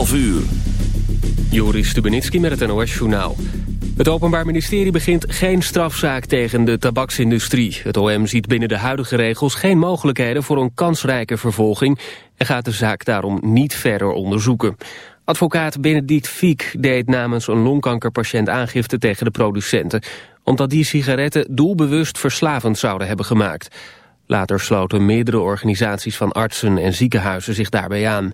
12 uur. Joris Stubenitski met het NOS-journaal. Het Openbaar Ministerie begint geen strafzaak tegen de tabaksindustrie. Het OM ziet binnen de huidige regels geen mogelijkheden voor een kansrijke vervolging... en gaat de zaak daarom niet verder onderzoeken. Advocaat Benedict Fiek deed namens een longkankerpatiënt aangifte tegen de producenten... omdat die sigaretten doelbewust verslavend zouden hebben gemaakt. Later sloten meerdere organisaties van artsen en ziekenhuizen zich daarbij aan...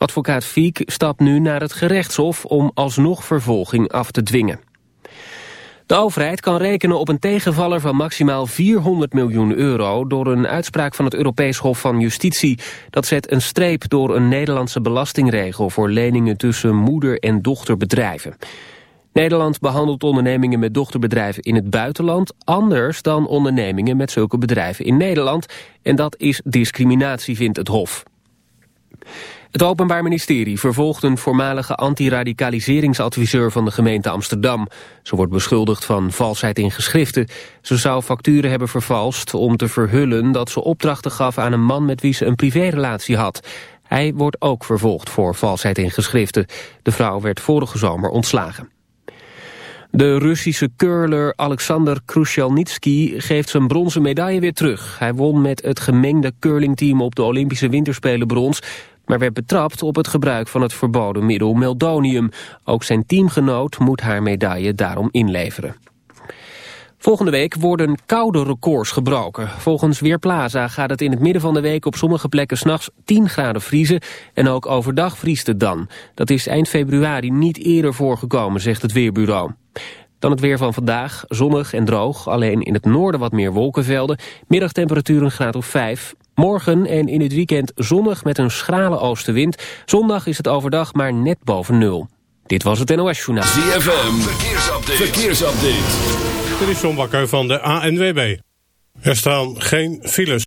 Advocaat Fiek stapt nu naar het gerechtshof om alsnog vervolging af te dwingen. De overheid kan rekenen op een tegenvaller van maximaal 400 miljoen euro... door een uitspraak van het Europees Hof van Justitie. Dat zet een streep door een Nederlandse belastingregel... voor leningen tussen moeder- en dochterbedrijven. Nederland behandelt ondernemingen met dochterbedrijven in het buitenland... anders dan ondernemingen met zulke bedrijven in Nederland. En dat is discriminatie, vindt het Hof. Het Openbaar Ministerie vervolgt een voormalige antiradicaliseringsadviseur van de gemeente Amsterdam. Ze wordt beschuldigd van valsheid in geschriften. Ze zou facturen hebben vervalst om te verhullen dat ze opdrachten gaf aan een man met wie ze een privérelatie had. Hij wordt ook vervolgd voor valsheid in geschriften. De vrouw werd vorige zomer ontslagen. De Russische curler Alexander Krushelnitsky geeft zijn bronzen medaille weer terug. Hij won met het gemengde curlingteam op de Olympische Winterspelen brons maar werd betrapt op het gebruik van het verboden middel meldonium. Ook zijn teamgenoot moet haar medaille daarom inleveren. Volgende week worden koude records gebroken. Volgens Weerplaza gaat het in het midden van de week op sommige plekken s'nachts 10 graden vriezen en ook overdag vriest het dan. Dat is eind februari niet eerder voorgekomen, zegt het Weerbureau. Dan het weer van vandaag, zonnig en droog, alleen in het noorden wat meer wolkenvelden. Middagtemperatuur een graad of 5. Morgen en in het weekend zonnig met een schrale oostenwind. Zondag is het overdag maar net boven nul. Dit was het NOS Journaal. ZFM, verkeersupdate. verkeersupdate. Dit is John Bakker van de ANWB. Er staan geen files.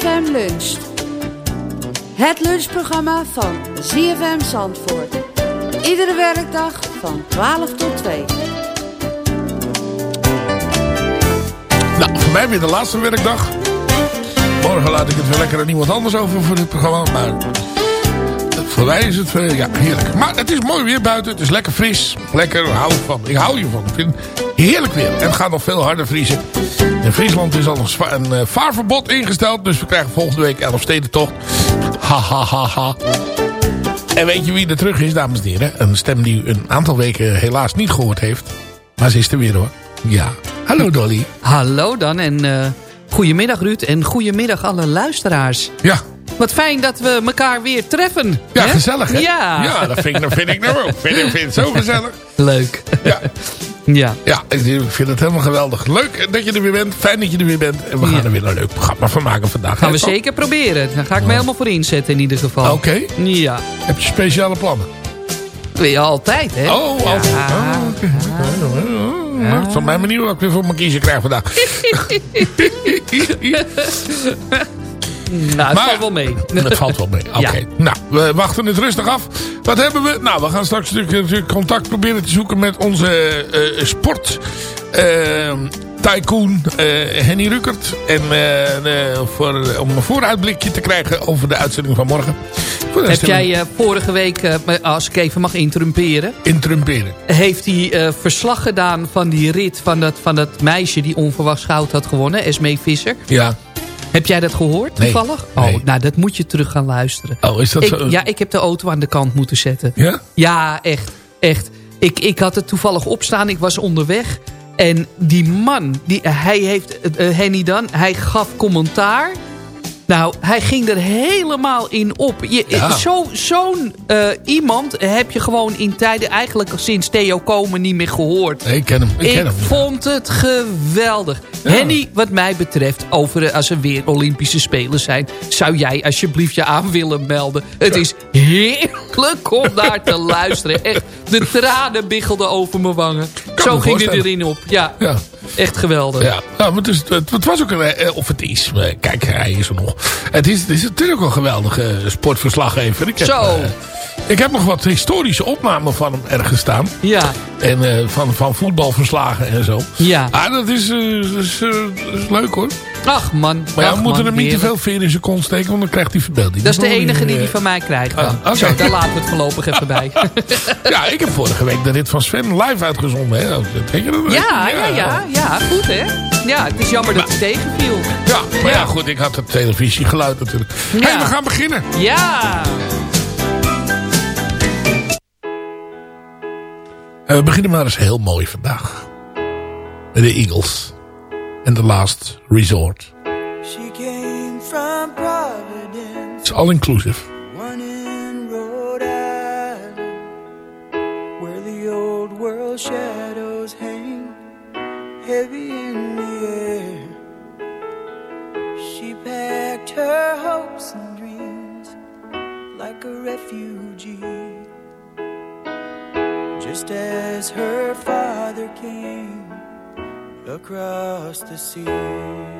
ZFM Luncht. Het lunchprogramma van ZFM Zandvoort. Iedere werkdag van 12 tot 2. Nou, voor mij weer de laatste werkdag. Morgen laat ik het weer lekker aan iemand anders over voor dit programma. Maar voor mij is het eh, ja, heerlijk. Maar het is mooi weer buiten. Het is lekker fris. Lekker, hou van. Ik hou hiervan. Ik vind heerlijk weer. En het gaat nog veel harder vriezen. In Friesland is al een, eh, vaarverbod ingesteld. Dus we krijgen volgende week Elfstedentocht. Ha ha ha ha. En weet je wie er terug is, dames en heren? Een stem die u een aantal weken helaas niet gehoord heeft. Maar ze is er weer hoor. Ja. Hallo Dolly. Hallo dan en eh, Goedemiddag Ruud en goedemiddag alle luisteraars. Ja. Wat fijn dat we elkaar weer treffen. Ja, hè? gezellig hè? Ja. Ja, dat vind ik, dat vind ik nou ook. Vind, ik vind het zo gezellig. Leuk. Ja. Ja. Ja, ik vind het helemaal geweldig. Leuk dat je er weer bent. Fijn dat je er weer bent. En we gaan Ja. er weer een leuk programma van maken vandaag. Gaan we zeker proberen. Daar ga ik me helemaal voor inzetten in ieder geval. Oké. Ja. Heb je speciale plannen? Ja, altijd hè. Oh, ja. altijd. Oh, oké. Ja. Het zal mij benieuwd wat ik weer voor mijn kiezer krijg vandaag. Nou, het Maar- valt wel mee. Dat valt wel mee. Oké. Ja. Nou, we wachten het rustig af. Wat hebben we? Nou, we gaan straks natuurlijk, contact proberen te zoeken met onze eh, sport... eh, tycoon eh, Henny Ruckert. En voor, om een vooruitblikje te krijgen over de uitzending van morgen. Heb jij vorige week, als ik even mag interrumperen... we Intrumperen. heeft hij verslag gedaan van die rit van dat, van dat meisje... die onverwachts goud had gewonnen, Esmee Visser. Ja. Heb jij dat gehoord toevallig? Nee. Oh, nou, dat moet je terug gaan luisteren. Oh, is dat Ik, zo? ja, ik heb de auto aan de kant moeten zetten. Ja? Ja, echt. Echt. Ik, ik had het toevallig opstaan. Ik was onderweg. En die man, die, hij heeft, eh, Henny dan, hij gaf commentaar. Nou, hij ging er helemaal in op. Je- Ja. zo- Zo'n eh, iemand heb je gewoon in tijden eigenlijk sinds Theo Komen niet meer gehoord. Nee, ik ken hem. Ik, Ik ken hem. vond het geweldig. Ja. Henny, wat mij betreft, over eh, als er weer Olympische Spelen zijn... zou jij alsjeblieft je aan willen melden. Het is heerlijk om daar te luisteren. Echt, de tranen biggelden over mijn wangen. Zo ging het erin op. Ja, Ja. Echt geweldig. Ja, nou, maar het, is, het, het was ook een, eh, of het is, eh, kijk, hij is er nog. Het is, het is natuurlijk een geweldige sportverslaggever. Ik heb, Zo. Ik heb nog wat historische opnamen van hem ergens staan. Ja, En eh, van, van voetbalverslagen en zo. ja. Ah, dat is, dat is, leuk hoor. Ach man. Maar ja, we moeten hem niet te veel veer in zijn kont steken, want dan krijgt hij verbeelding. Dat is de enige hij, die die van mij krijgt dan. Ah. Zo, daar laten we het voorlopig even bij. Ja, ik heb vorige week de rit van Sven live uitgezonden. Hè. Dat, dat? ja, ja, ja, ja. Goed hè. Ja, het is jammer dat het tegenviel. Ja, maar ja, Ja. goed, ik had het televisiegeluid natuurlijk. Ja. Hey, we gaan beginnen. Ja. En we beginnen maar eens heel mooi vandaag. Met de Eagles. En The Last Resort. She came from Providence, It's all inclusive. one in Rhode Island, where the old world shadows hang heavy in the air. She packed her hopes and dreams like a refugee, just as her father came across the sea.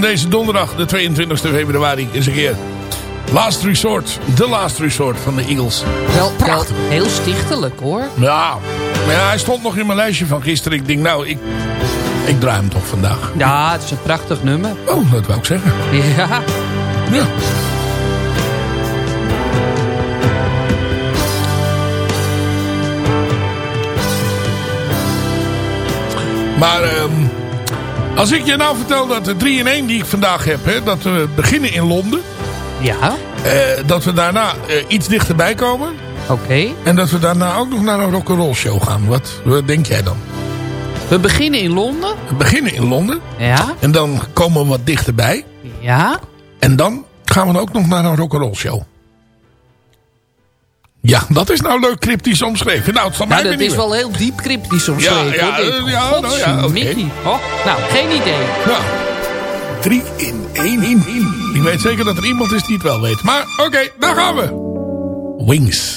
Van deze donderdag, de 22 februari. Is een keer Last Resort. The Last Resort van de Eagles. Wel, Prachtig. heel stichtelijk hoor. Ja, maar ja, hij stond nog in mijn lijstje van gisteren. Ik denk, nou, ik, ik draai hem toch vandaag. Ja, het is een prachtig nummer. Oh, dat wou ik zeggen. Ja, Ja. Maar ehm, als ik je nou vertel dat de 3 in 1 die ik vandaag heb, hè, dat we beginnen in Londen. ja, eh, dat we daarna eh, iets dichterbij komen. oké. En dat we daarna ook nog naar een rock'n'roll show gaan. Wat, wat denk jij dan? We beginnen in Londen. We beginnen in Londen. Ja, En dan komen we wat dichterbij. ja. En dan gaan we ook nog naar een rock'n'roll show. Ja, dat is nou leuk cryptisch omschreven. Nou, het zal mij Nou, dat is wel heel diep cryptisch omschreven. Ja, ja, hoor, eh, ja, nou ja. Godsmikkie. Oh, nou, geen idee. Ja. Drie in één in. Ik weet zeker dat er iemand is die het wel weet. Maar oké, daar gaan we. Wings.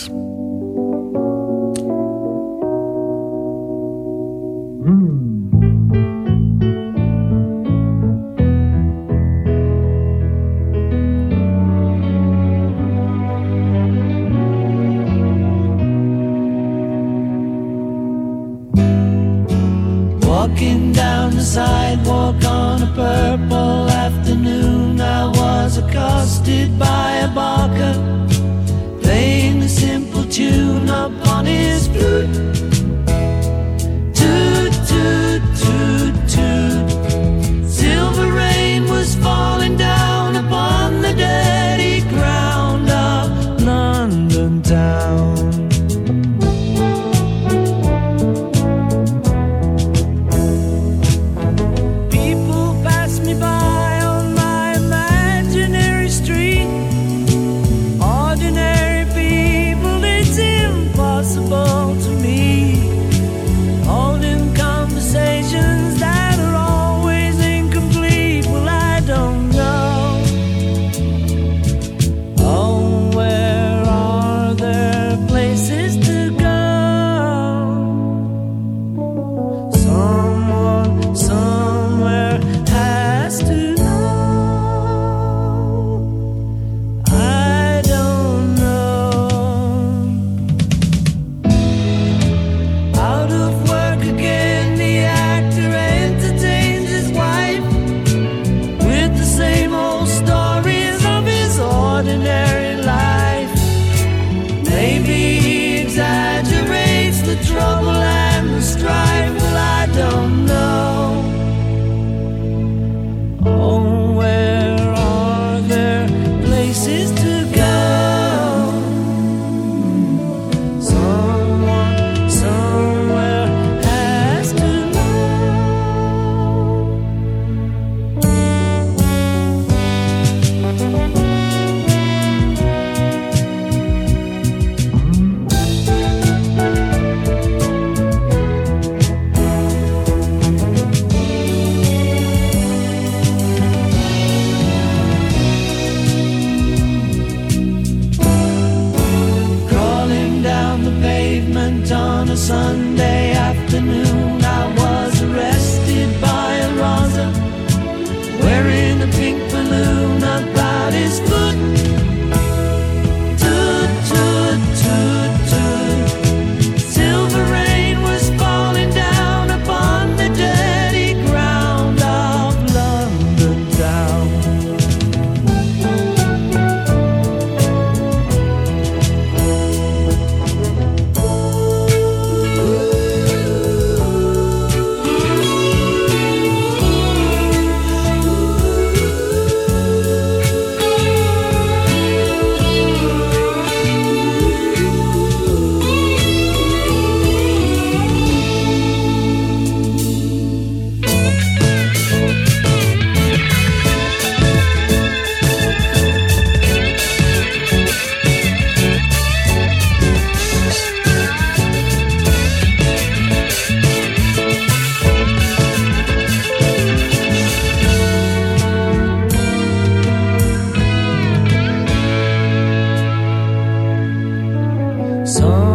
song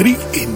3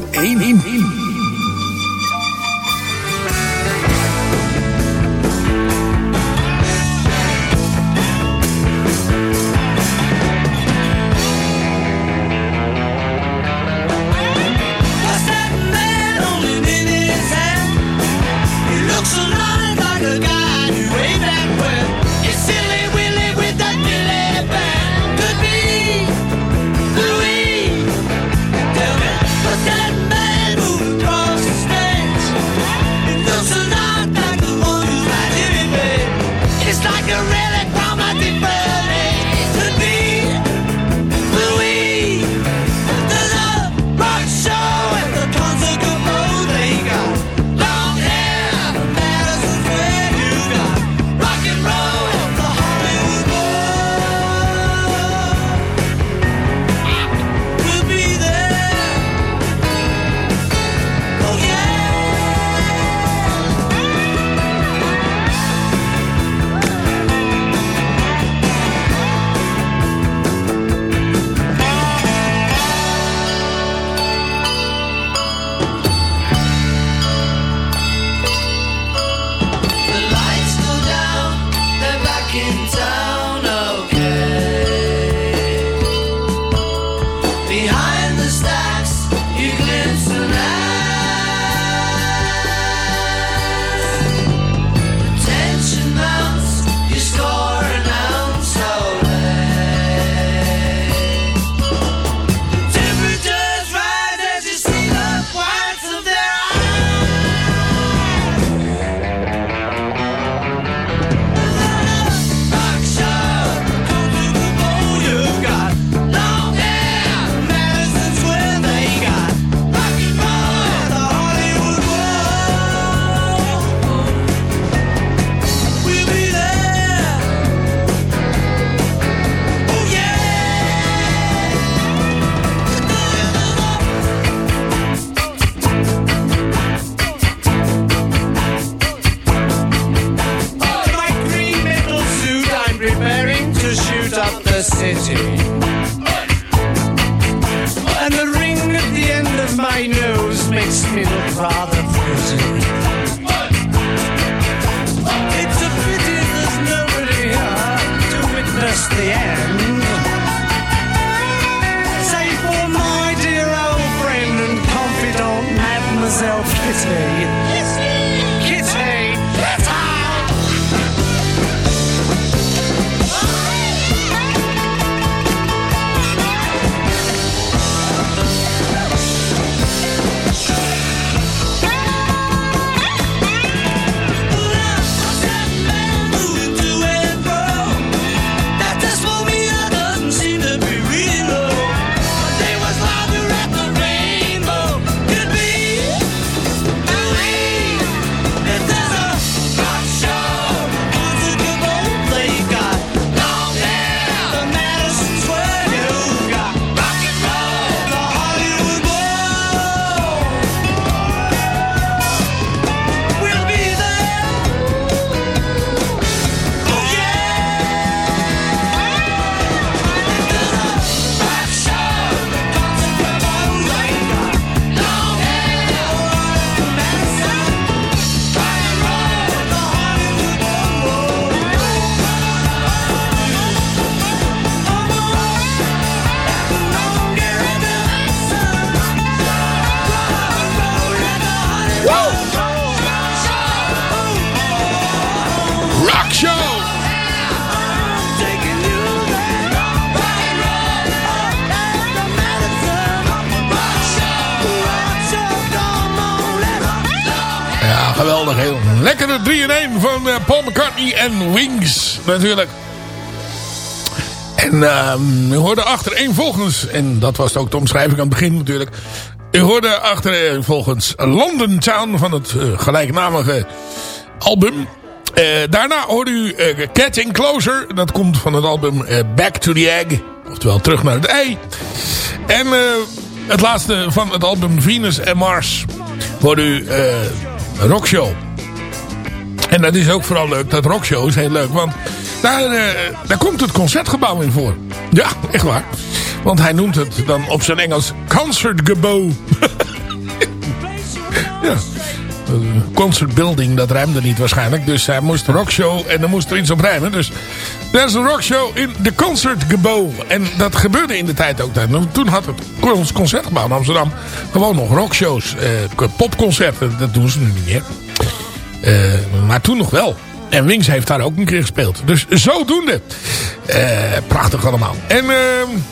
Sky and Wings natuurlijk. En we u hoorde één volgens, en dat was ook de omschrijving aan het begin natuurlijk. U hoorde achtereen volgens London Town van het eh, gelijknamige album. Eh, daarna hoorde u eh, uh, Catching Closer. Dat komt van het album Back to the Egg. Oftewel terug naar het ei. En het laatste van het album Venus en Mars. Hoorde u Rock Show. En dat is ook vooral leuk. Dat rockshow is heel leuk. Want daar, eh, daar komt het concertgebouw in voor. Ja, echt waar. Want hij noemt het dan op zijn Engels Concertgebouw. ja. Eh, concertbuilding, dat ruimde niet waarschijnlijk. Dus hij moest rockshow en dan moest er iets op rijmen. Dus er is een rockshow in de Concertgebouw. En dat gebeurde in de tijd ook. Nou, toen had het Concertgebouw in Amsterdam gewoon nog rockshows. Eh, popconcerten, dat doen ze nu niet meer. Eh, maar toen nog wel. En Wings heeft daar ook een keer gespeeld. Dus zodoende. Uh, prachtig allemaal. En uh,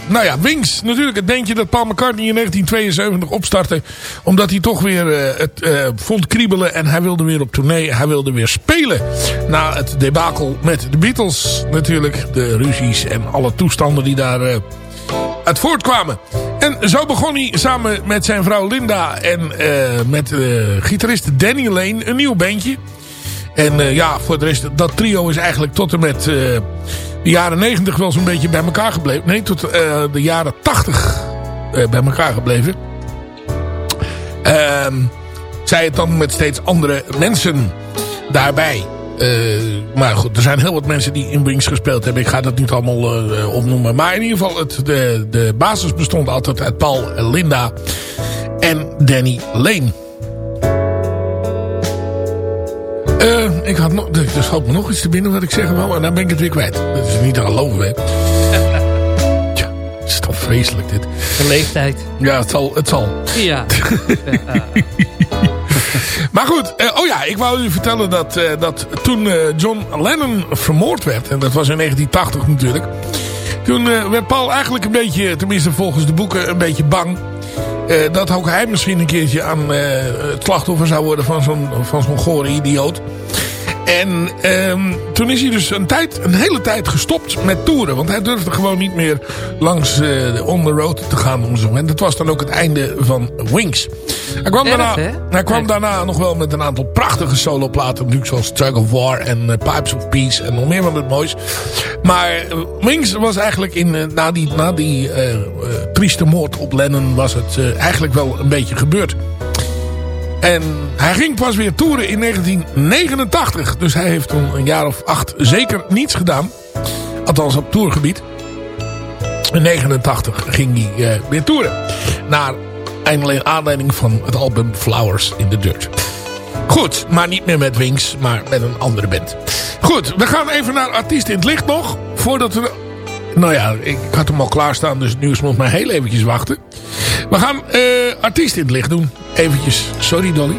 nou ja, Wings. Natuurlijk het bandje dat Paul McCartney in 1972 opstartte. Omdat hij toch weer uh, het vond kriebelen. En hij wilde weer op tournee. Hij wilde weer spelen. Na het debakel met de Beatles. Natuurlijk de ruzies en alle toestanden die daar uit voortkwamen. En zo begon hij samen met zijn vrouw Linda en met gitarist Danny Lane een nieuw bandje. En uh, ja, voor de rest, dat trio is eigenlijk tot en met de jaren 90 wel zo'n beetje bij elkaar gebleven. Nee, tot de jaren 80 bij elkaar gebleven. Ehm, zij het dan met steeds andere mensen daarbij. Maar goed, er zijn heel wat mensen die in Wings gespeeld hebben. Ik ga dat niet allemaal opnoemen. Maar in ieder geval, het, de, de basis bestond altijd uit Paul, Linda en Danny Lane. Uh, ik had nog, er schoot me nog iets te binnen wat ik zeggen wou. En dan ben ik het weer kwijt. Dat is niet te geloven, hè. Tja, het is toch vreselijk dit. De leeftijd. Ja, het zal. Het zal. Ja. maar goed, uh, oh ja, ik wou u vertellen dat, uh, dat toen John Lennon vermoord werd. En dat was in 1980 natuurlijk. Toen werd Paul eigenlijk een beetje, tenminste volgens de boeken, een beetje bang dat ook hij misschien een keertje aan het slachtoffer zou worden van zo'n zo'n gore idioot. En um, toen is hij dus een, tijd, een hele tijd gestopt met toeren. Want hij durfde gewoon niet meer langs uh, on the road te gaan. Om zo. En dat was dan ook het einde van Wings. Hij kwam, Erg, daarna, hè? hij kwam Erg. daarna nog wel met een aantal prachtige soloplaten. Natuurlijk zoals Tug of War en uh, Pipes of Peace. En nog meer van het moois. Maar uh, Wings was eigenlijk in, na die, na die trieste moord op Lennon was het eigenlijk wel een beetje gebeurd. En hij ging pas weer toeren in 1989. Dus hij heeft toen een jaar of acht zeker niets gedaan. Althans op tourgebied. In 89 ging hij uh, weer toeren. Naar aanleiding van het album Flowers in the Dirt. Goed, maar niet meer met Wings, maar met een andere band. Goed, we gaan even naar Artiest in het Licht nog. Voordat we... Nou ja, ik had hem al klaarstaan, dus het nieuws moet maar heel eventjes wachten. We gaan uh, Artiest in het Licht doen. Eventjes, sorry Dolly.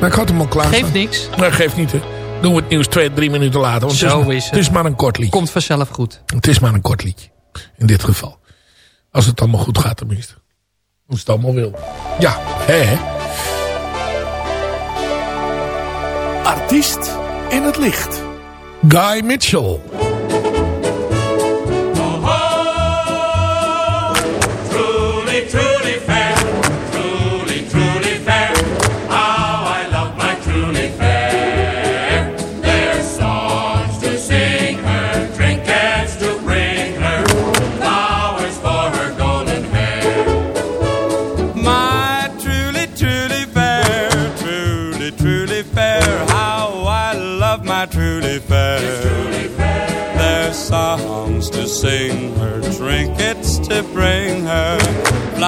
Maar ik had hem al klaar. Geeft niks. Nee, geeft niet hè. Doen we het nieuws twee, drie minuten later. Want Zo het is, is het. Het is maar een kort liedje. Komt vanzelf goed. Het is maar een kort liedje. In dit geval. Als het allemaal goed gaat tenminste. Als het allemaal wil. Ja, hè hè. Artiest in het licht. Guy Mitchell.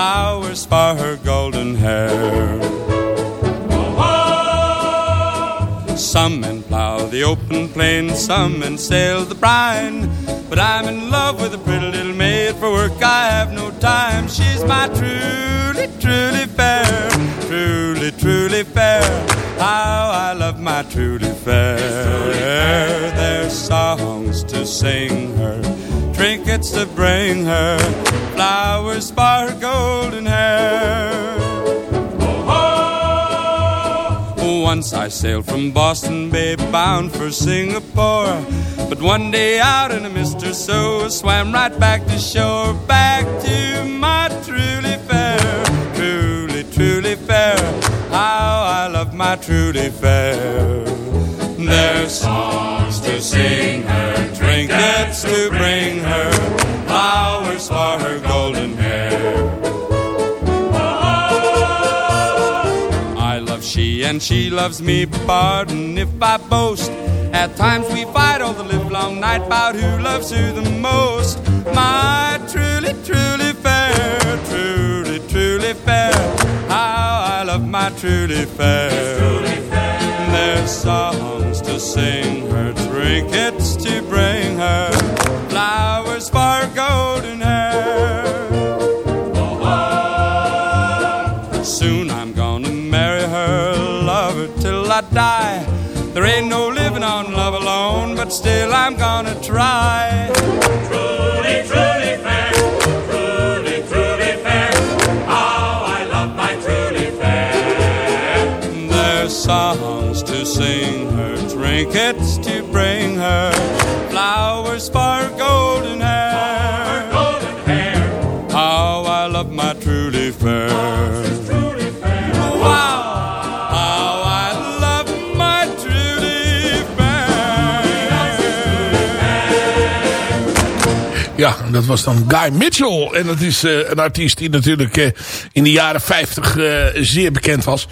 Flowers for her golden hair. Some men plow the open plain, some men sail the brine. But I'm in love with a pretty little maid. For work I have no time. She's my truly, truly fair. Truly, truly fair. How I love my truly fair. There's songs to sing her, trinkets to bring her, flowers for her golden hair. Once I sailed from Boston Bay bound for Singapore. But one day out in a or so, swam right back to shore, back to my truly fair, truly, truly fair. How I love my truly fair. There's songs to sing her, trinkets to bring her, flowers for her golden hair. I love she and she loves me. Pardon if I boast. At times we fight all the livelong night about who loves who the most. My truly, truly fair. Truly, truly fair. How I love my truly fair. There's songs to sing her, trinkets to bring her, flowers for golden hair. Soon I'm gonna marry her, love her till I die. There ain't no living on love alone, but still I'm gonna try. Trinkets to bring her, flowers for golden hair. Golden hair. How I love my truly fair. How I love my truly fair. Ja, dat was dan Guy Mitchell. En dat is eh, een artiest die natuurlijk eh, in de jaren 50 eh, zeer bekend was.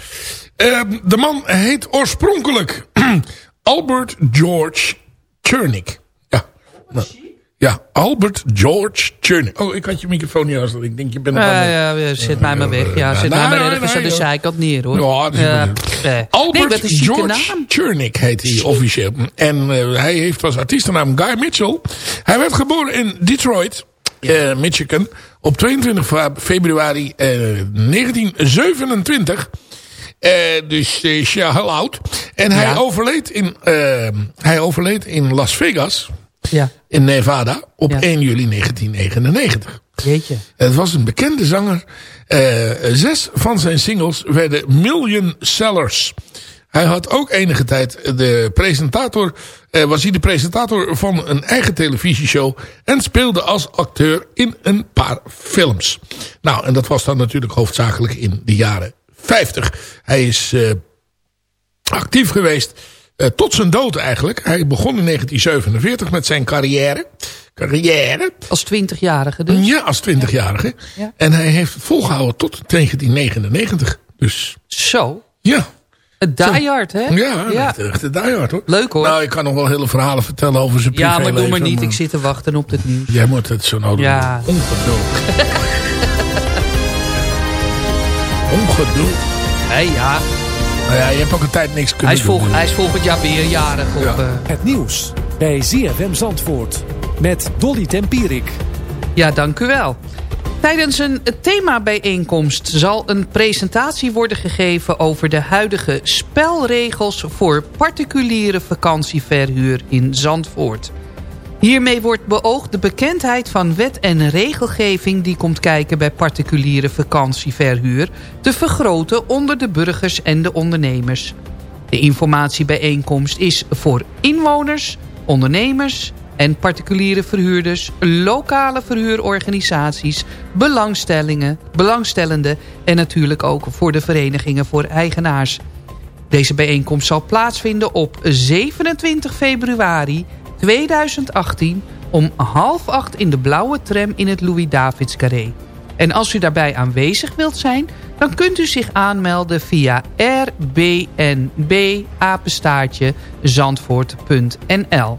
De man heet oorspronkelijk Albert George Chernick. Ja. Nou, ja, Albert George Chernick. Oh, ik had je microfoon niet aan. Ik denk, je bent aan Ja, ja, zet mij maar weg. Ja, nee, mij maar ergens aan de zijkant neer, hoor. Ja, dat is eh. nee, Albert George naam. Chernick heet hij officieel. En eh, hij heeft als artiestennaam Guy Mitchell. Hij werd geboren in Detroit, eh, Michigan. Op 22 fe- februari eh, 1927. Eh, dus eh, heel oud. En hij, Ja. overleed in, eh, hij overleed in Las Vegas. Ja, In Nevada. Op Ja. 1 juli 1999. jeetje. Het was een bekende zanger. Eh, zes van zijn singles werden million sellers. Hij had ook enige tijd de presentator, eh, was hij de presentator van een eigen televisieshow en speelde als acteur in een paar films. Nou, en dat was dan natuurlijk hoofdzakelijk in de jaren 50. Hij is eh, actief geweest eh, tot zijn dood eigenlijk. Hij begon in 1947 met zijn carrière. Carrière. Als twintigjarige dus. Ja, als 20-jarige. Ja. En hij heeft volgehouden tot 1999. Dus Zo. ja. Het Die Hard, hè? Ja, ja. echt, een diehard hoor. Leuk hoor. Nou, ik kan nog wel hele verhalen vertellen over zijn ja, maar privéleven. doe maar niet. Ik zit te wachten op het nieuws. Jij moet het zo nodig Ja. doen. Ongeduld. Hé, ja. Nou ja, je hebt ook een tijd niks kunnen Hij is, doen. volg, hij is volgend jaar weer jarig. Op, Ja. eh, Het nieuws bij ZFM Zandvoort met Dolly Tempierik. Ja, dank u wel. Tijdens een themabijeenkomst zal een presentatie worden gegeven... over de huidige spelregels voor particuliere vakantieverhuur in Zandvoort. Hiermee wordt beoogd de bekendheid van wet en regelgeving... die komt kijken bij particuliere vakantieverhuur... te vergroten onder de burgers en de ondernemers. De informatiebijeenkomst is voor inwoners, ondernemers en particuliere verhuurders, lokale verhuurorganisaties, belangstellingen, belangstellenden en natuurlijk ook voor de verenigingen voor eigenaars. Deze bijeenkomst zal plaatsvinden op 27 februari 2018 om half acht in de blauwe tram in het Louis-Davids Carré. En als u daarbij aanwezig wilt zijn, dan kunt u zich aanmelden via rbnb zandvoort.nl.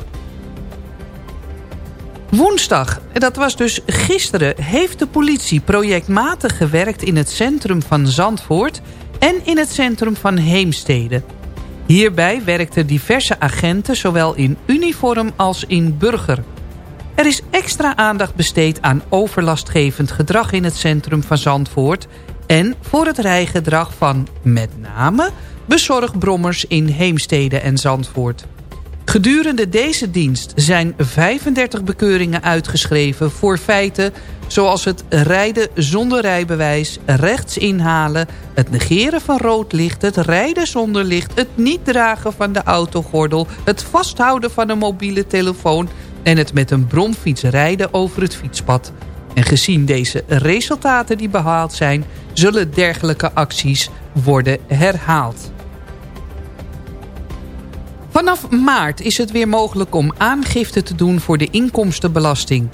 Woensdag, dat was dus gisteren, heeft de politie projectmatig gewerkt in het centrum van Zandvoort en in het centrum van Heemstede. Hierbij werkten diverse agenten zowel in uniform als in burger. Er is extra aandacht besteed aan overlastgevend gedrag in het centrum van Zandvoort... en voor het rijgedrag van met name bezorgbrommers in Heemstede en Zandvoort. Gedurende deze dienst zijn 35 bekeuringen uitgeschreven voor feiten zoals het rijden zonder rijbewijs, rechts inhalen, het negeren van rood licht, het rijden zonder licht, het niet dragen van de autogordel, het vasthouden van een mobiele telefoon en het met een bromfiets rijden over het fietspad. En gezien deze resultaten die behaald zijn, zullen dergelijke acties worden herhaald. Vanaf maart is het weer mogelijk om aangifte te doen voor de inkomstenbelasting.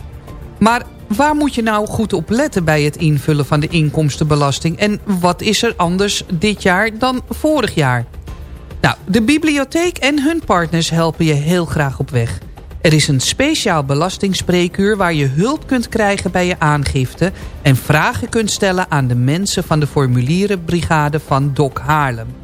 Maar waar moet je nou goed op letten bij het invullen van de inkomstenbelasting? En wat is er anders dit jaar dan vorig jaar? Nou, de bibliotheek en hun partners helpen je heel graag op weg. Er is een speciaal belastingspreekuur waar je hulp kunt krijgen bij je aangifte... en vragen kunt stellen aan de mensen van de formulierenbrigade van Dok Haarlem.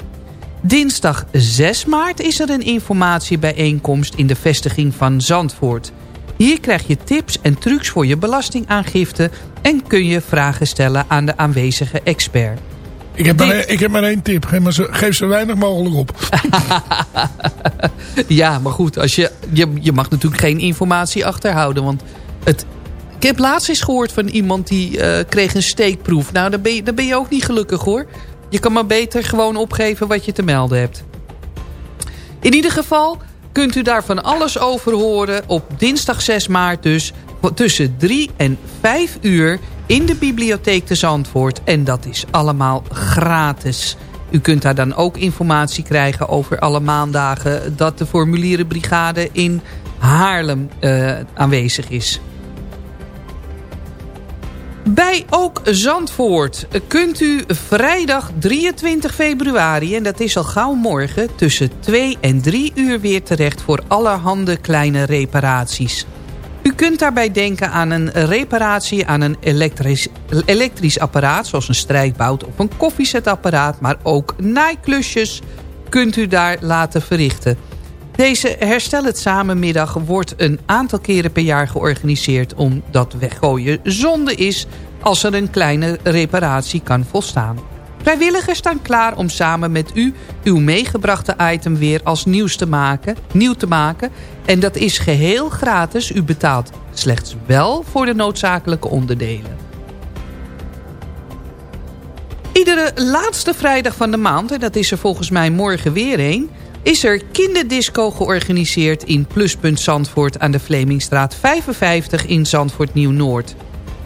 Dinsdag 6 maart is er een informatiebijeenkomst in de vestiging van Zandvoort. Hier krijg je tips en trucs voor je belastingaangifte... en kun je vragen stellen aan de aanwezige expert. Ik heb, maar, ik heb maar één tip. Geef, maar zo, geef zo weinig mogelijk op. ja, maar goed. Als je, je, je mag natuurlijk geen informatie achterhouden. Want het, ik heb laatst eens gehoord van iemand die uh, kreeg een steekproef. Nou, dan ben, je, dan ben je ook niet gelukkig hoor. Je kan maar beter gewoon opgeven wat je te melden hebt. In ieder geval kunt u daar van alles over horen op dinsdag 6 maart dus tussen 3 en 5 uur in de bibliotheek te Zandvoort. En dat is allemaal gratis. U kunt daar dan ook informatie krijgen over alle maandagen... dat de formulierenbrigade in Haarlem uh, aanwezig is. Bij Ook Zandvoort kunt u vrijdag 23 februari... en dat is al gauw morgen tussen 2 en 3 uur weer terecht... voor allerhande kleine reparaties. U kunt daarbij denken aan een reparatie aan een elektrisch, elektrisch apparaat... zoals een strijkbout of een koffiezetapparaat... maar ook naaiklusjes kunt u daar laten verrichten. Deze Herstel het Samenmiddag wordt een aantal keren per jaar georganiseerd... omdat weggooien zonde is als er een kleine reparatie kan volstaan. Vrijwilligers staan klaar om samen met u uw meegebrachte item weer als nieuws te maken, nieuw te maken. En dat is geheel gratis. U betaalt slechts wel voor de noodzakelijke onderdelen. Iedere laatste vrijdag van de maand, en dat is er volgens mij morgen weer een... is er kinderdisco georganiseerd in Pluspunt Zandvoort aan de Vlemingstraat 55 in Zandvoort Nieuw-Noord.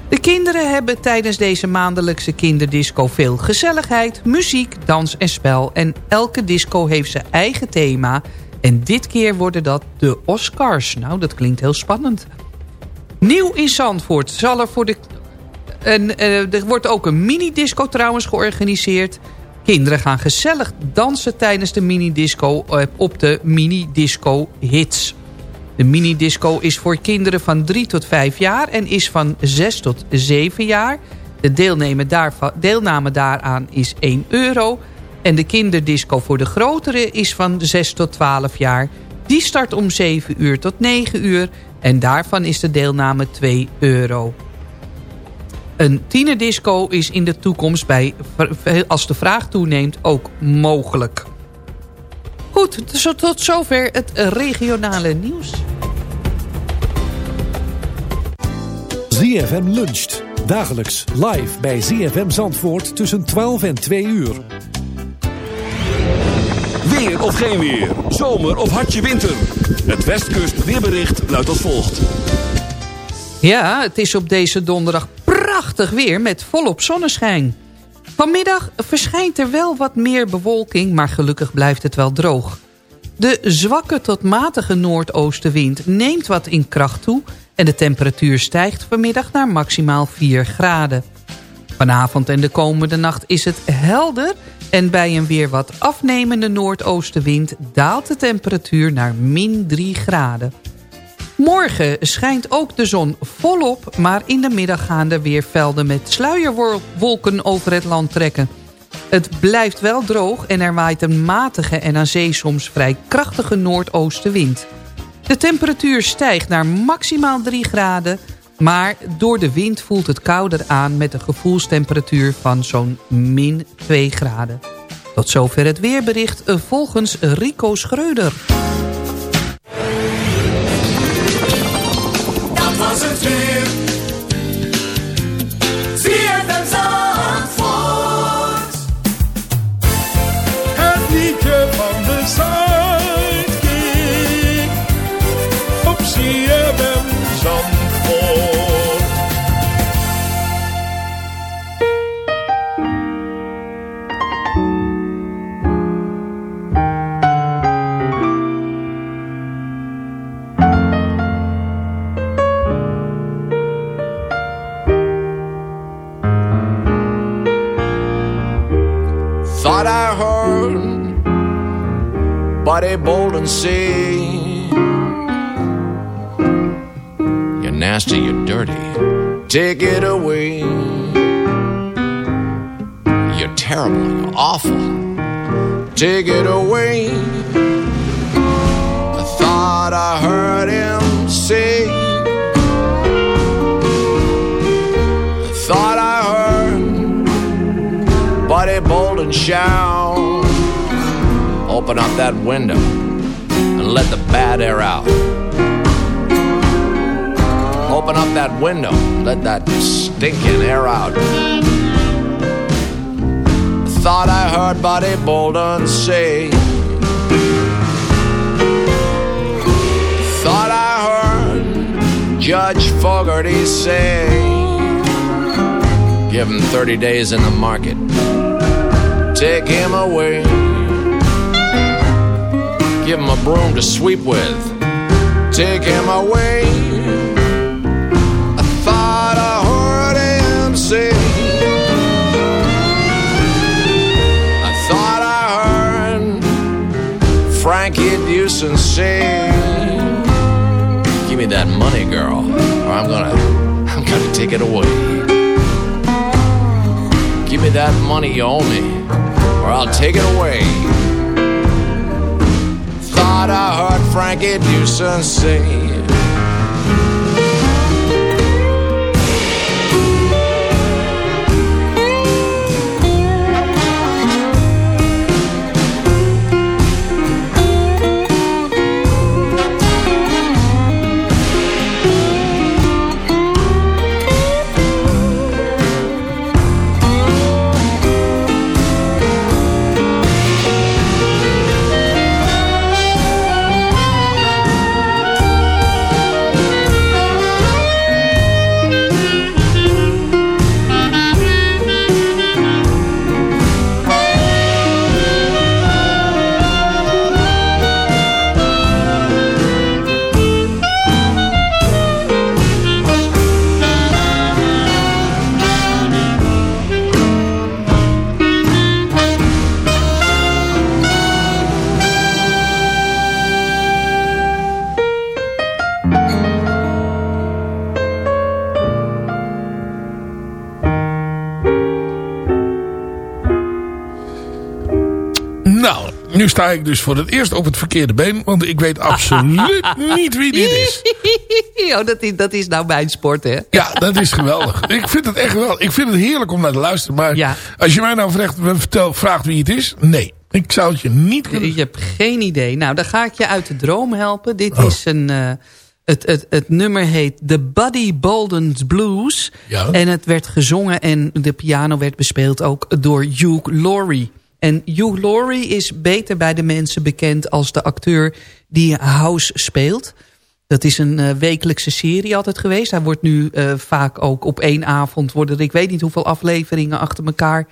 De kinderen hebben tijdens deze maandelijkse kinderdisco veel gezelligheid, muziek, dans en spel. En elke disco heeft zijn eigen thema. En dit keer worden dat de Oscars. Nou, dat klinkt heel spannend. Nieuw in Zandvoort zal er voor de... En, uh, er wordt ook een mini-disco trouwens georganiseerd. Kinderen gaan gezellig dansen tijdens de mini-disco eh, op de mini-disco hits. De minidisco is voor kinderen van 3 tot 5 jaar en is van 6 tot 7 jaar. De deelname, daarvan, deelname daaraan is 1 euro. En de kinderdisco voor de grotere is van 6 tot 12 jaar. Die start om 7 uur tot 9 uur. En daarvan is de deelname 2 euro. Een tienerdisco is in de toekomst bij, als de vraag toeneemt ook mogelijk. Goed, dus tot zover het regionale nieuws. ZFM luncht. Dagelijks live bij ZFM Zandvoort tussen 12 en 2 uur. Weer of geen weer. Zomer of hartje winter. Het Westkust weerbericht luidt als volgt. Ja, het is op deze donderdag prachtig weer met volop zonneschijn. Vanmiddag verschijnt er wel wat meer bewolking, maar gelukkig blijft het wel droog. De zwakke tot matige noordoostenwind neemt wat in kracht toe... en de temperatuur stijgt vanmiddag naar maximaal 4 graden. Vanavond en de komende nacht is het helder... en bij een weer wat afnemende noordoostenwind daalt de temperatuur naar min 3 graden. Morgen schijnt ook de zon volop, maar in de middag gaan er weer velden met sluierwolken over het land trekken. Het blijft wel droog en er waait een matige en aan zee soms vrij krachtige noordoostenwind. De temperatuur stijgt naar maximaal 3 graden, maar door de wind voelt het kouder aan met een gevoelstemperatuur van zo'n min 2 graden. Tot zover het weerbericht volgens Rico Schreuder. Buddy and say You're nasty, you're dirty. Take it away. You're terrible, you're awful. Take it away. I thought I heard him say. I thought I heard Buddy Bolden shout. Open up that window and let the bad air out. Open up that window, let that stinking air out. Thought I heard Buddy Bolden say. Thought I heard Judge Fogarty say. Give him 30 days in the market. Take him away. Give him a broom to sweep with. Take him away. I thought I heard him say. I thought I heard Frankie Dewson say. Give me that money, girl, or I'm gonna, I'm gonna take it away. Give me that money you owe me, or I'll take it away. Thought I heard Frankie Dewson say. Nu sta ik dus voor het eerst op het verkeerde been. Want ik weet absoluut niet wie dit is. oh, dat, is, dat is nou mijn sport, hè? Ja, dat is geweldig. Ik vind het echt geweldig. Ik vind het heerlijk om naar te luisteren. Maar als je mij nou vraagt, vertel, vraagt wie het is, nee. Ik zou het je niet kunnen... Je hebt geen idee. Nou, dan ga ik je uit de droom helpen. Dit is een... eh, het, het, het nummer heet The Buddy Bolden's Blues. Ja. En het werd gezongen en de piano werd bespeeld ook door Hugh Laurie. En Hugh Laurie is beter bij de mensen bekend als de acteur die House speelt. Dat is een eh, wekelijkse serie altijd geweest. Hij wordt nu eh, vaak ook op één avond... worden ik weet niet hoeveel afleveringen achter elkaar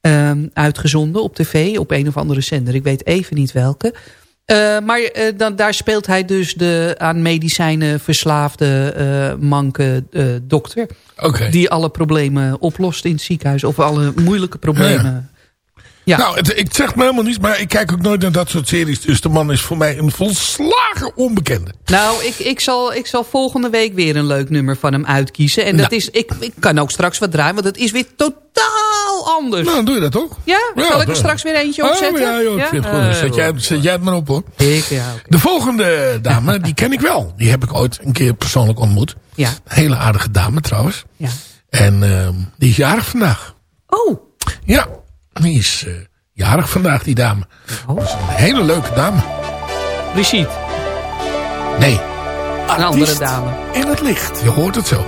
ehm, uitgezonden op tv. Op een of andere zender. Ik weet even niet welke. Eh, maar dan, daar speelt hij dus de aan medicijnen verslaafde manke dokter. Die alle problemen oplost in het ziekenhuis. Of alle moeilijke problemen. Ja. Nou, het, ik zeg me helemaal niets, maar ik kijk ook nooit naar dat soort series. Dus de man is voor mij een volslagen onbekende. Nou, ik, ik, zal, ik zal volgende week weer een leuk nummer van hem uitkiezen. En dat Nou. is, ik, ik kan ook straks wat draaien, want het is weer totaal anders. Nou, dan doe je dat toch? Ja? Zal ik er ja. straks weer eentje Oh, opzetten? ja, joh, ik vind het goed. Eh, Zet jij, zet jij het maar op hoor. Ik, ja. De volgende dame, die ken ik wel. Die heb ik ooit een keer persoonlijk ontmoet. Ja. Een hele aardige dame trouwens. Ja. En ehm, die is jarig vandaag. Oh. Ja, die is eh, jarig vandaag, die dame. Oh. Dat is een hele leuke dame. Brigitte, Nee, een andere dame. in het licht. Je hoort het zo.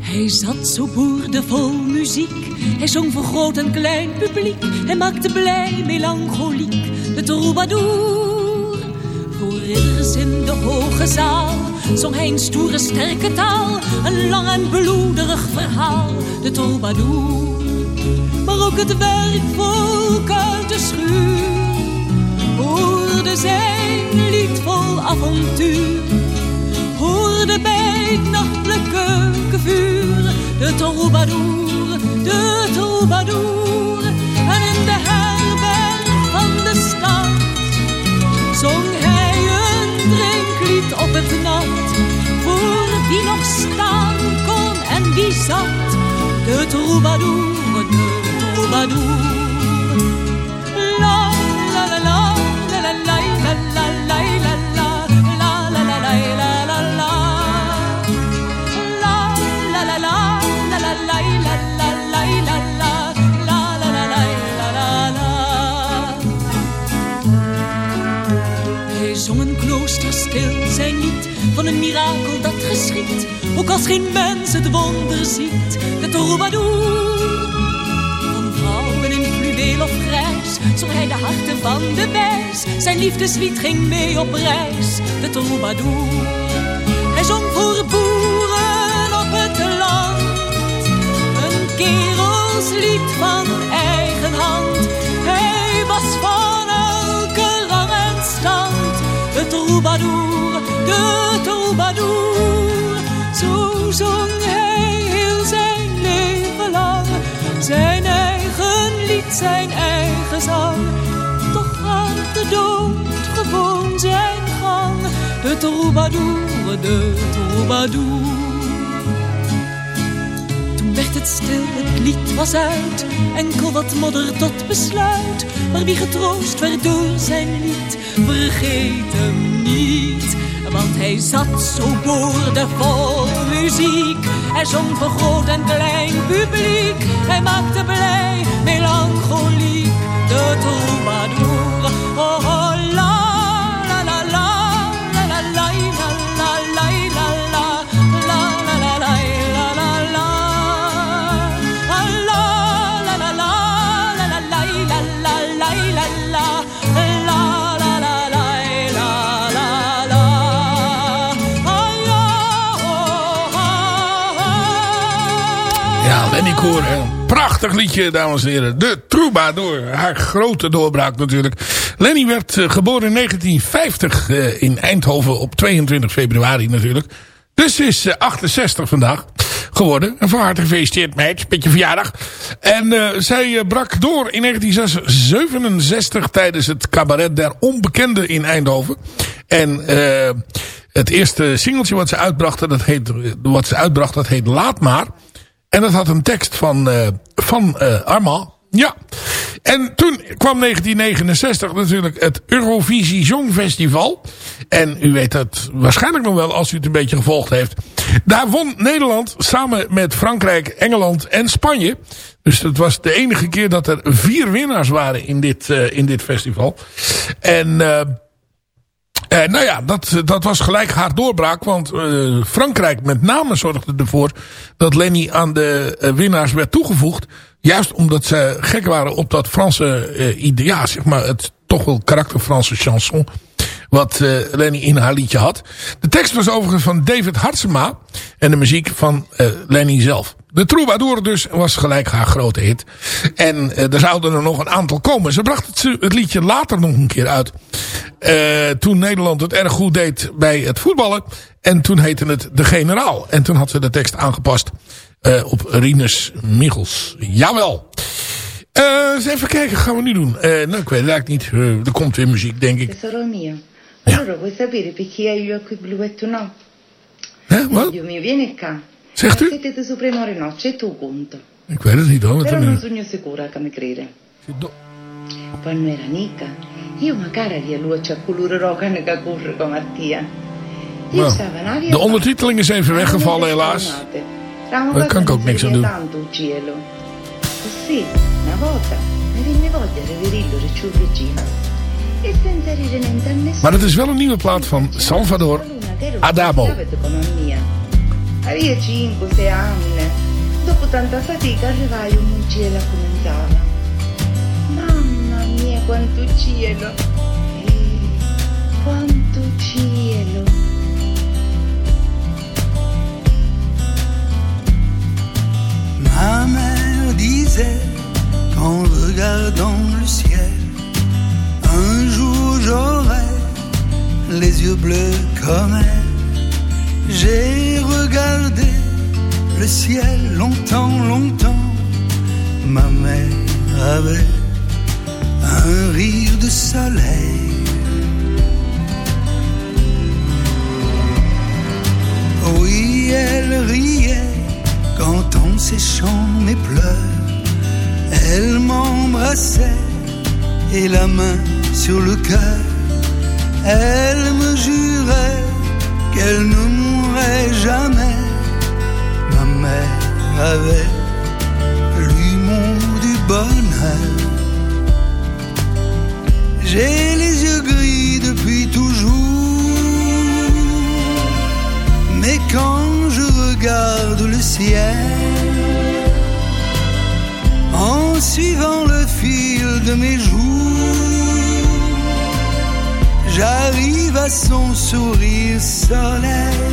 Hij zat zo boerdevol muziek. Hij zong voor groot en klein publiek. Hij maakte blij, melancholiek, de troubadour. Voor ridders in de hoge zaal zong hij een stoere, sterke taal. Een lang en bloederig verhaal, de troubadour. Maar ook het werkvolk uit de schuur hoorde zijn lied vol avontuur hoorde bij het nachtelijke vuur de troubadour, de troubadour. wie nog staan kon en wie zat. De troubadour, de troubadour. Van een mirakel dat geschiet. Ook als geen mens het wonder ziet, de troubadour. Van vrouwen in fluweel of grijs, zong hij de harten van de wijs. Zijn liefdeslied ging mee op reis, de troubadour. Hij zong voor boeren op het land, een kerelslied van eigen hand. Hij was van elke rang en stand, de troubadour, de troubadour. Zo zong hij heel zijn leven lang, zijn eigen lied, zijn eigen zang. Toch gaat de dood gewoon zijn gang, de troubadour, de troubadour. Werd het stil, het lied was uit. Enkel wat modder tot besluit. Maar wie getroost werd door zijn lied. Want hij zat zo boordevol muziek. Hij zong voor groot en klein publiek. Hij maakte blij, melancholiek, de troubadour. Oh, oh, Koer. Een prachtig liedje, dames en heren. De Troubadour. Haar grote doorbraak natuurlijk. Lenny werd eh, geboren in 1950 eh, in Eindhoven op 22 februari natuurlijk. Dus ze is eh, 68 vandaag geworden. En van harte gefeliciteerd meid, met je verjaardag. En eh, zij eh, brak door in 1967 tijdens het cabaret der Onbekende in Eindhoven. En eh, het eerste singeltje wat ze uitbracht, dat heet, wat ze uitbracht, dat heet Laat Maar. En dat had een tekst van, eh van eh Armand. Ja. En toen kwam 1969 natuurlijk het Eurovisie Songfestival. En u weet dat waarschijnlijk nog wel als u het een beetje gevolgd heeft. Daar won Nederland samen met Frankrijk, Engeland en Spanje. Dus het was de enige keer dat er vier winnaars waren in dit, eh, in dit festival. En... eh nou ja, dat, dat was gelijk haar doorbraak. Want eh, Frankrijk met name zorgde ervoor dat Lenny aan de eh, winnaars werd toegevoegd. Juist omdat ze gek waren op dat Franse idee. Ja, zeg maar het toch wel karakter Franse chanson. Wat Lenny in haar liedje had. De tekst was overigens van David Hartsema. En de muziek van Lenny zelf. De Troubadour dus was gelijk haar grote hit. En eh, er zouden er nog een aantal komen. Ze bracht het, het liedje later nog een keer uit. Eh, toen Nederland het erg goed deed bij het voetballen. En toen heette het De Generaal. En toen had ze de tekst aangepast eh, op Rinus Michels. Jawel. Eens even kijken, gaan we nu doen. Nou, ik weet het eigenlijk niet. Er komt weer muziek, denk ik. Mio, allora vuoi sapere perché hai gli occhi blu e tu no? Hè, wat? Dio mio, vieni qua. Zegt u? Ik weet het niet hoor. Però non eh, sogno sicura. Quando era nica, io magari luce. De ondertiteling is even weggevallen helaas. Daar eh, kan ook niks aan doen. Una volta. Maar het is wel een nieuwe plaat van Salvador Adamo. Avevo 5-6 anni. Dopo tanta fatica arrivai un cielo a cominciava. Mamma mia, quanto cielo! Eh, quanto cielo! Ma mère disait qu'en regardant le ciel, un jour j'aurai les yeux bleus comme elle. J'ai regardé le ciel longtemps, longtemps. Ma mère avait un rire de soleil. Oui, elle riait quand en séchant mes pleurs, Elle m'embrassait et la main sur le cœur. Elle me jurait qu'elle ne mourrait jamais. Ma mère avait l'humour du bonheur. J'ai les yeux gris depuis toujours. Mais quand je regarde le ciel, en suivant le fil de mes jours, j'arrive à son sourire soleil.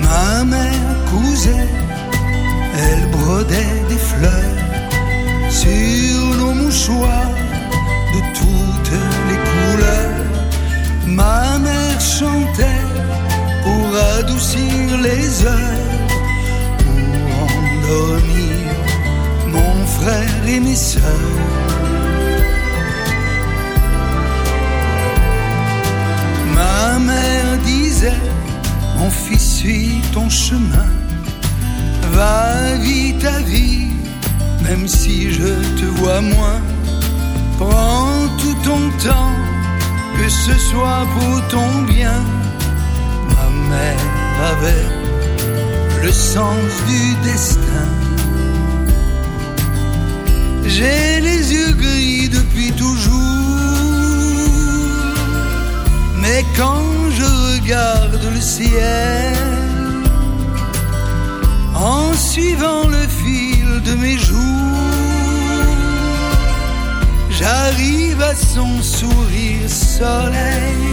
Ma mère cousait, elle brodait des fleurs sur nos mouchoirs de toutes les couleurs. Ma mère chantait pour adoucir les heures, pour endormir mon frère et mes sœurs. Ma mère disait, mon fils, suis ton chemin, va vite ta vie, même si je te vois moins. Prends tout ton temps, que ce soit pour ton bien. Ma mère avait le sens du destin. J'ai les yeux gris depuis toujours. Mais quand je regarde le ciel, en suivant le fil de mes jours, j'arrive à son sourire soleil.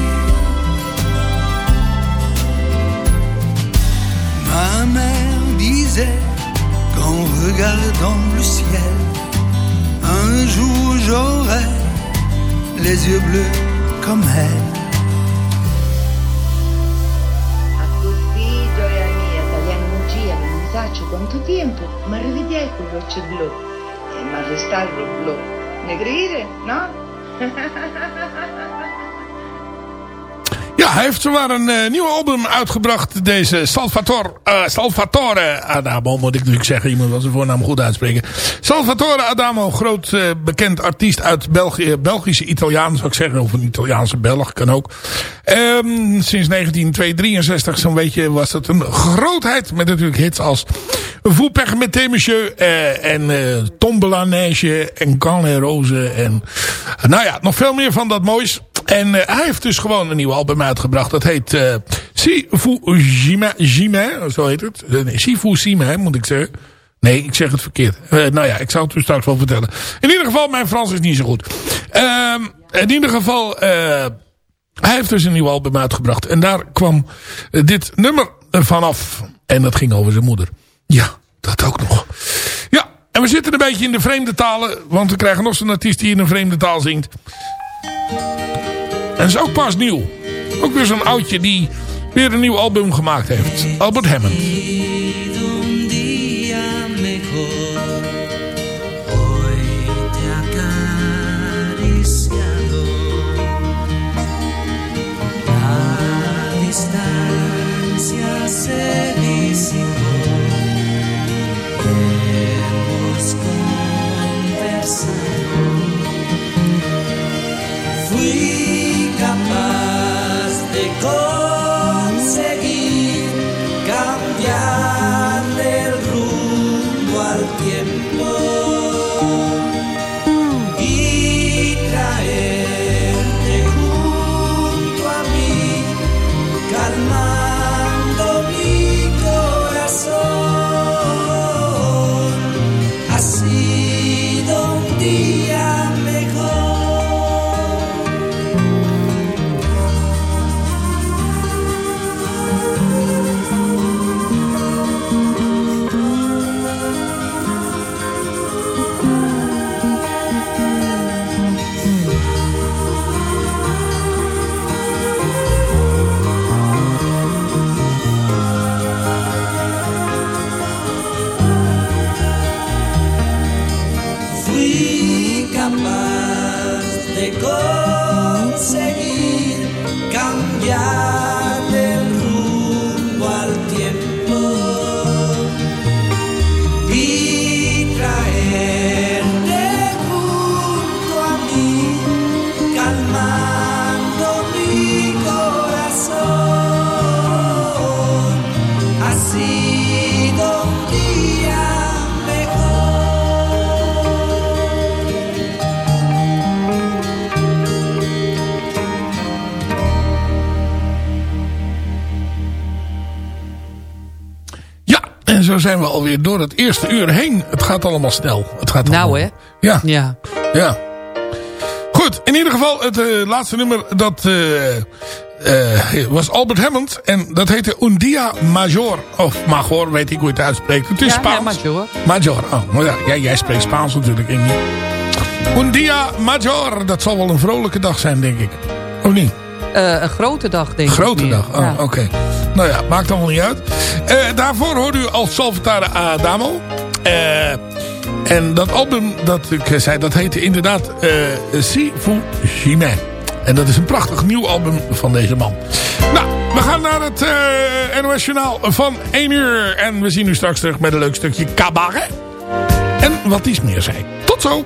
Ma mère disait qu'en regardant le ciel, un jour j'aurai les yeux bleus comme elle. faccio quanto tempo, ma rivedere quel voce blu. Eh, e ma restare blu. Negrire, no? Ja, hij heeft zowaar een eh, nieuw album uitgebracht. Deze Salvatore, eh, Salvatore Adamo, moet ik natuurlijk zeggen. Moet wel zijn voornaam goed uitspreken. Salvatore Adamo, groot eh, bekend artiest uit België. Belgische Italiaan, zou ik zeggen. Of een Italiaanse Belg, kan ook. Ehm, sinds 1963, zo'n beetje, was het een grootheid. Met natuurlijk hits als Vous permettez monsieur. en Tombola Neige. En Can et Rose. En nou ja, nog veel meer van dat moois. En eh, hij heeft dus gewoon een nieuw album uitgebracht. Dat heet eh Sifu Jima, zo heet het. Eh, nee, Sifu Sima, moet ik zeggen. Nee, ik zeg het verkeerd. Nou ja, ik zal het u straks wel vertellen. In ieder geval, mijn Frans is niet zo goed. Ehm, in ieder geval, hij heeft dus een nieuw album uitgebracht. En daar kwam dit nummer vanaf. En dat ging over zijn moeder. Ja, dat ook nog. Ja, en we zitten een beetje in de vreemde talen. Want we krijgen nog zo'n artiest die in een vreemde taal zingt. En is ook pas nieuw. Ook weer zo'n oudje die weer een nieuw album gemaakt heeft. Albert Hammond. Zo zijn we alweer door het eerste uur heen. Het gaat allemaal snel. Het gaat Nou hè? Ja. Ja. Ja. Goed, in ieder geval het eh, laatste nummer dat eh, eh, was Albert Hammond. En dat heette Un Dia Major. Of Major, weet ik hoe je het uitspreekt. Het is Ja, Spaans. ja, Major. Major, oh. maar ja, jij, jij spreekt Spaans natuurlijk, Inge. Un Dia Major, dat zal wel een vrolijke dag zijn, denk ik. Of niet? Eh, een grote dag, denk ik. Grote dag, oh, Ja. oké. Nou ja, maakt allemaal niet uit. Eh, daarvoor hoorde u al Salvatore Adamo. Eh, en dat album dat ik zei, dat heette inderdaad Si Fu Jime. En dat is een prachtig nieuw album van deze man. Nou, we gaan naar het NOS Journaal van 1 uur. En we zien u straks terug met een leuk stukje cabaret. En wat iets meer zei. Tot zo!